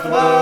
królestwa.